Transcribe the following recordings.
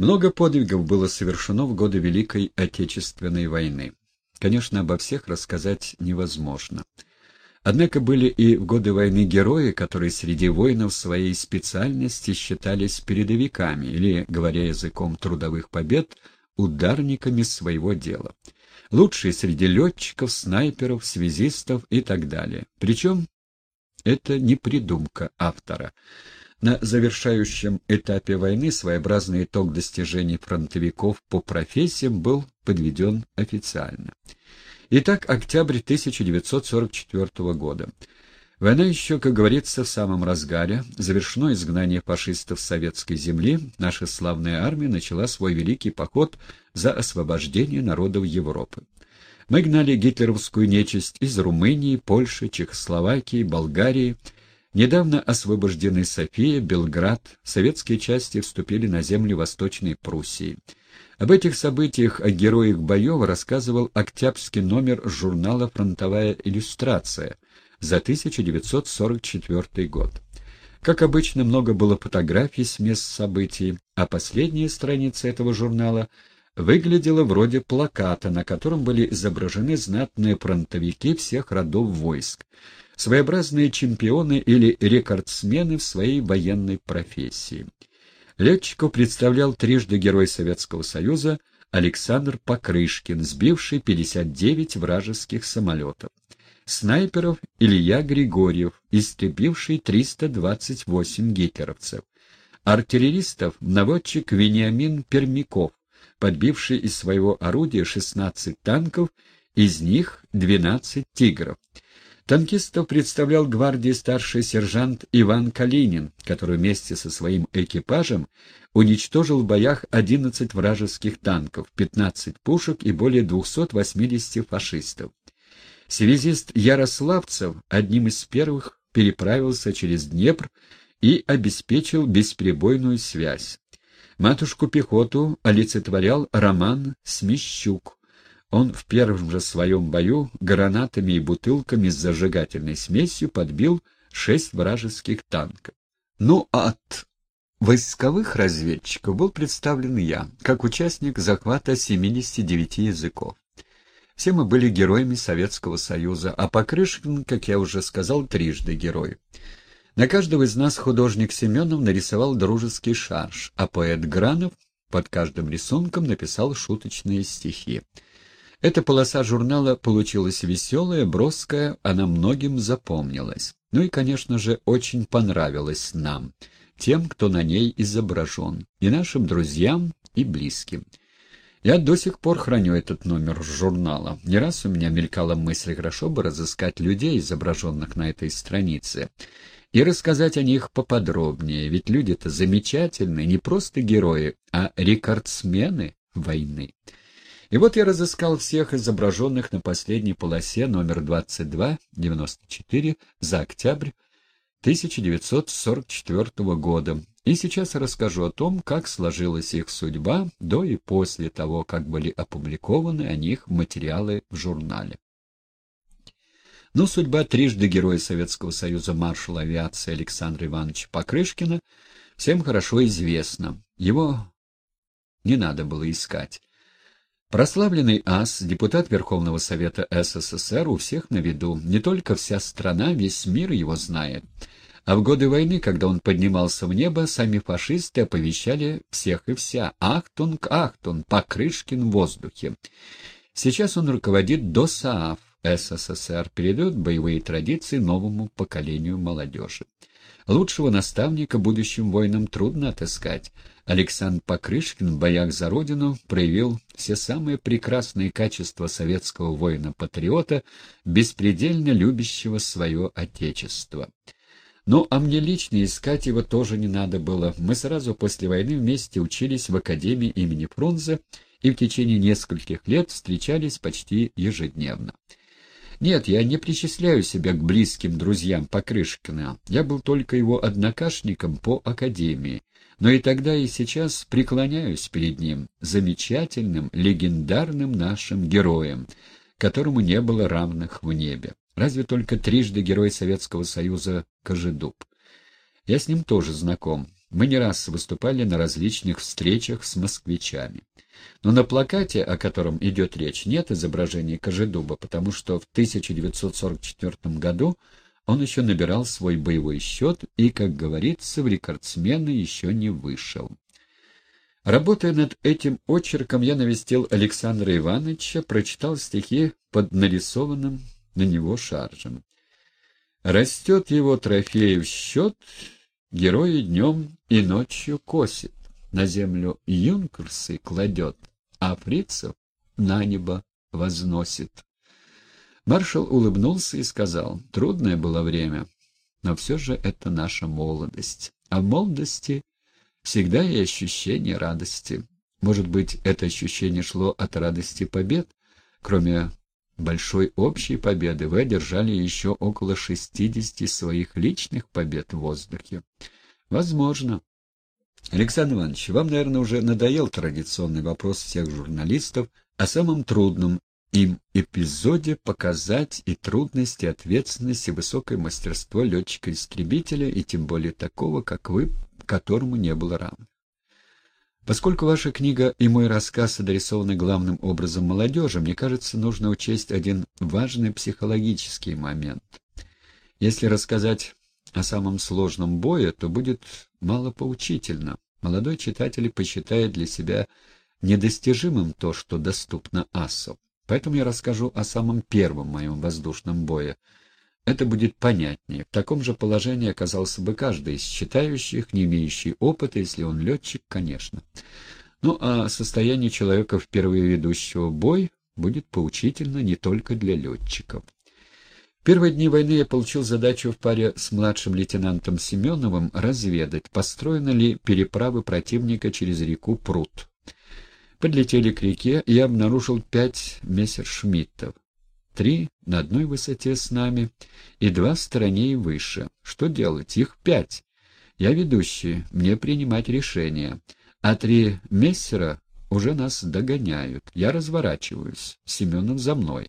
Много подвигов было совершено в годы Великой Отечественной войны. Конечно, обо всех рассказать невозможно. Однако были и в годы войны герои, которые среди воинов своей специальности считались передовиками или, говоря языком трудовых побед, ударниками своего дела. Лучшие среди летчиков, снайперов, связистов и так далее. Причем это не придумка автора. На завершающем этапе войны своеобразный итог достижений фронтовиков по профессиям был подведен официально. Итак, октябрь 1944 года. Война еще, как говорится, в самом разгаре. Завершено изгнание фашистов с советской земли. Наша славная армия начала свой великий поход за освобождение народов Европы. Мы гнали гитлеровскую нечисть из Румынии, Польши, Чехословакии, Болгарии. Недавно освобождены София, Белград. Советские части вступили на земли Восточной Пруссии. Об этих событиях, о героях боев рассказывал октябрьский номер журнала «Фронтовая иллюстрация» за 1944 год. Как обычно, много было фотографий с мест событий, а последняя страница этого журнала выглядела вроде плаката, на котором были изображены знатные фронтовики всех родов войск, своеобразные чемпионы или рекордсмены в своей военной профессии. Летчиков представлял трижды Герой Советского Союза Александр Покрышкин, сбивший 59 вражеских самолетов. Снайперов Илья Григорьев, истребивший 328 гитлеровцев. Артиллеристов наводчик Вениамин Пермяков, подбивший из своего орудия 16 танков, из них 12 «Тигров». Танкистов представлял гвардии старший сержант Иван Калинин, который вместе со своим экипажем уничтожил в боях 11 вражеских танков, 15 пушек и более 280 фашистов. Связист Ярославцев одним из первых переправился через Днепр и обеспечил бесперебойную связь. Матушку пехоту олицетворял Роман Смещук, он в первом же своем бою гранатами и бутылками с зажигательной смесью подбил шесть вражеских танков. Ну, а от войсковых разведчиков был представлен я, как участник захвата 79 языков. Все мы были героями Советского Союза, а Покрышкин, как я уже сказал, трижды герой. На каждого из нас художник Семенов нарисовал дружеский шарж, а поэт Гранов под каждым рисунком написал шуточные стихи. Эта полоса журнала получилась веселая, броская, она многим запомнилась. Ну и, конечно же, очень понравилась нам, тем, кто на ней изображен, и нашим друзьям, и близким. Я до сих пор храню этот номер журнала. Не раз у меня мелькала мысль, хорошо бы разыскать людей, изображенных на этой странице, и рассказать о них поподробнее, ведь люди-то замечательные, не просто герои, а рекордсмены войны. И вот я разыскал всех изображенных на последней полосе номер 2294 за октябрь 1944 года. И сейчас расскажу о том, как сложилась их судьба до и после того, как были опубликованы о них материалы в журнале. Но судьба трижды Героя Советского Союза маршала авиации Александра Ивановича Покрышкина всем хорошо известна. Его не надо было искать. Прославленный ас, депутат Верховного Совета СССР, у всех на виду. Не только вся страна, весь мир его знает. А в годы войны, когда он поднимался в небо, сами фашисты оповещали всех и вся «Ахтунг, Ахтунг, Покрышкин в воздухе». Сейчас он руководит ДОСААФ СССР, передает боевые традиции новому поколению молодежи. Лучшего наставника будущим воинам трудно отыскать. Александр Покрышкин в боях за Родину проявил все самые прекрасные качества советского воина-патриота, беспредельно любящего свое Отечество. Ну, а мне лично искать его тоже не надо было. Мы сразу после войны вместе учились в Академии имени Фрунзе и в течение нескольких лет встречались почти ежедневно. Нет, я не причисляю себя к близким друзьям Покрышкина. Я был только его однокашником по академии. Но и тогда, и сейчас преклоняюсь перед ним, замечательным, легендарным нашим героем, которому не было равных в небе. Разве только трижды герой Советского Союза Кожедуб. Я с ним тоже знаком. Мы не раз выступали на различных встречах с москвичами. Но на плакате, о котором идет речь, нет изображения Кожедуба, потому что в 1944 году он еще набирал свой боевой счет и, как говорится, в рекордсмены еще не вышел. Работая над этим очерком, я навестил Александра Ивановича, прочитал стихи под нарисованным на него шаржем. Растет его трофеев счет, герои днем и ночью косит, на землю юнкерсы кладет, а фрицев на небо возносит. Маршал улыбнулся и сказал, трудное было время, но все же это наша молодость. А в молодости всегда и ощущение радости. Может быть, это ощущение шло от радости побед? Кроме большой общей победы, вы одержали еще около 60 своих личных побед в воздухе. Возможно. Александр Иванович, вам, наверное, уже надоел традиционный вопрос всех журналистов о самом трудном им эпизоде показать и трудности, и ответственность, и высокое мастерство летчика-истребителя, и тем более такого, как вы, которому не было равных. Поскольку ваша книга и мой рассказ адресованы главным образом молодежи, мне кажется, нужно учесть один важный психологический момент. Если рассказать о самом сложном бое, то будет мало поучительно. Молодой читатель посчитает для себя недостижимым то, что доступно асу. Поэтому я расскажу о самом первом моем воздушном бое. Это будет понятнее. В таком же положении оказался бы каждый из читающих, не имеющий опыта, если он летчик, конечно. Ну, а состояние человека, впервые ведущего бой, будет поучительно не только для летчиков. В первые дни войны я получил задачу в паре с младшим лейтенантом Семеновым разведать, построены ли переправы противника через реку Прут. Подлетели к реке, и обнаружил пять мессершмиттов. Три на одной высоте с нами и два в стороне и выше. Что делать? Их пять. Я ведущий, мне принимать решения. А три мессера уже нас догоняют. Я разворачиваюсь. Семенов за мной.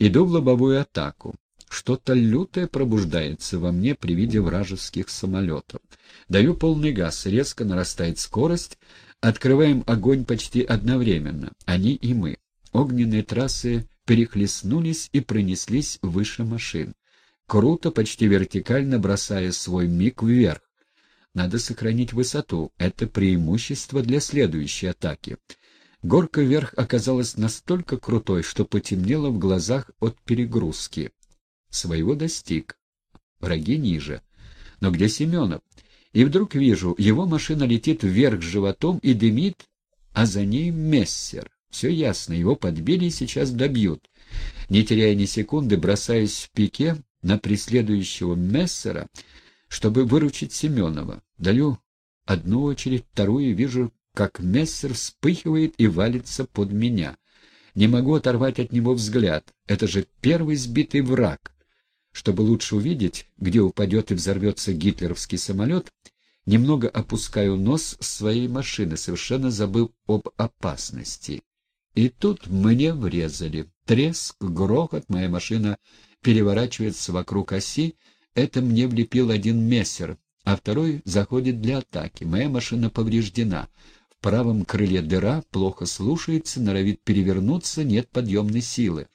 Иду в лобовую атаку. Что-то лютое пробуждается во мне при виде вражеских самолетов. Даю полный газ, резко нарастает скорость, открываем огонь почти одновременно, они и мы. Огненные трассы перехлестнулись и пронеслись выше машин. Круто, почти вертикально бросая свой миг вверх. Надо сохранить высоту, это преимущество для следующей атаки. Горка вверх оказалась настолько крутой, что потемнело в глазах от перегрузки. Своего достиг. Враги ниже. Но где Семенов? И вдруг вижу, его машина летит вверх животом и дымит, а за ней мессер. Все ясно, его подбили и сейчас добьют. Не теряя ни секунды, бросаюсь в пике на преследующего мессера, чтобы выручить Семенова. Даю одну очередь, вторую, вижу, как мессер вспыхивает и валится под меня. Не могу оторвать от него взгляд. Это же первый сбитый враг. Чтобы лучше увидеть, где упадет и взорвется гитлеровский самолет, немного опускаю нос своей машины, совершенно забыв об опасности. И тут мне врезали. Треск, грохот, моя машина переворачивается вокруг оси. Это мне влепил один мессер, а второй заходит для атаки. Моя машина повреждена. В правом крыле дыра, плохо слушается, норовит перевернуться, нет подъемной силы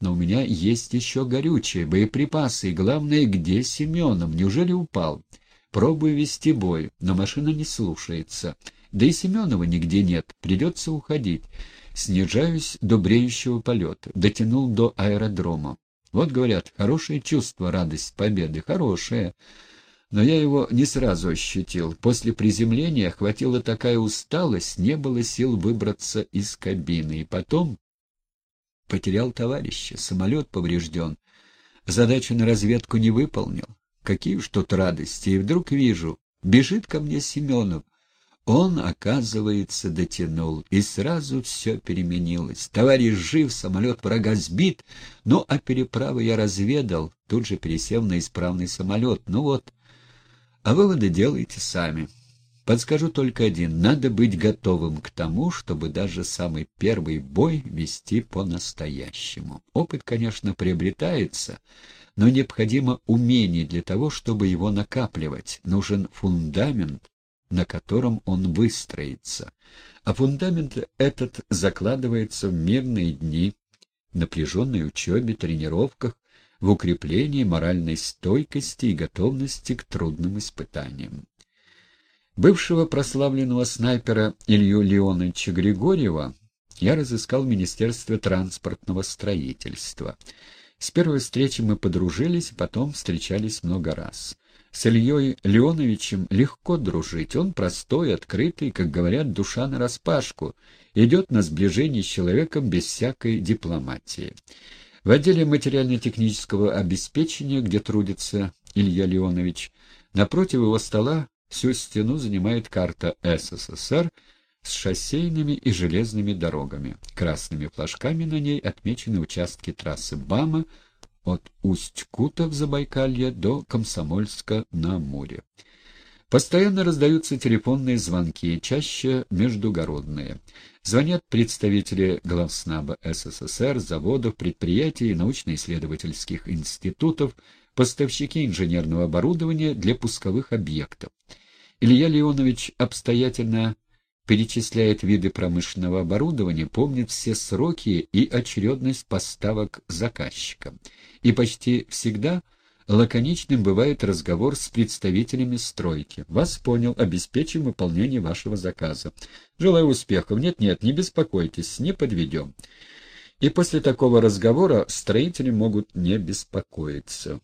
но у меня есть еще горючее, боеприпасы, и главное, где Семенов? Неужели упал? Пробую вести бой, но машина не слушается. Да и Семенова нигде нет, придется уходить. Снижаюсь до бреющего полета, дотянул до аэродрома. Вот, говорят, хорошее чувство, радость победы, хорошее. Но я его не сразу ощутил. После приземления охватила такая усталость, не было сил выбраться из кабины. И потом Потерял товарища, самолет поврежден. Задачу на разведку не выполнил. Какие уж тут радости. И вдруг вижу, бежит ко мне Семенов. Он, оказывается, дотянул, и сразу все переменилось. Товарищ жив, самолет врага сбит, ну, а переправы я разведал, тут же пересев на исправный самолет. Ну вот, а выводы делайте сами. Подскажу только один. Надо быть готовым к тому, чтобы даже самый первый бой вести по-настоящему. Опыт, конечно, приобретается, но необходимо умение для того, чтобы его накапливать. Нужен фундамент, на котором он выстроится. А фундамент этот закладывается в мирные дни, напряженной учебе, тренировках, в укреплении моральной стойкости и готовности к трудным испытаниям. Бывшего прославленного снайпера Илью Леоновича Григорьева я разыскал в Министерстве транспортного строительства. С первой встречи мы подружились, потом встречались много раз. С Ильей Леоновичем легко дружить. Он простой, открытый, как говорят, душа нараспашку, идет на сближение с человеком без всякой дипломатии. В отделе материально-технического обеспечения, где трудится Илья Леонович, напротив его стола всю стену занимает карта СССР с шоссейными и железными дорогами. Красными флажками на ней отмечены участки трассы БАМа, от Усть-Кута в Забайкалье до Комсомольска на Амуре. Постоянно раздаются телефонные звонки, чаще междугородные. Звонят представители главснаба СССР, заводов, предприятий, научно-исследовательских институтов, поставщики инженерного оборудования для пусковых объектов. Илья Леонович обстоятельно перечисляет виды промышленного оборудования, помнит все сроки и очередность поставок заказчика. И почти всегда лаконичным бывает разговор с представителями стройки. «Вас понял, обеспечим выполнение вашего заказа. Желаю успехов. Нет-нет, не беспокойтесь, не подведем». И после такого разговора строители могут не беспокоиться.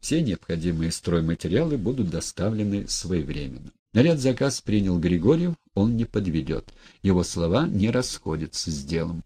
Все необходимые стройматериалы будут доставлены своевременно. Наряд заказ принял Григорьев, он не подведет. Его слова не расходятся с делом.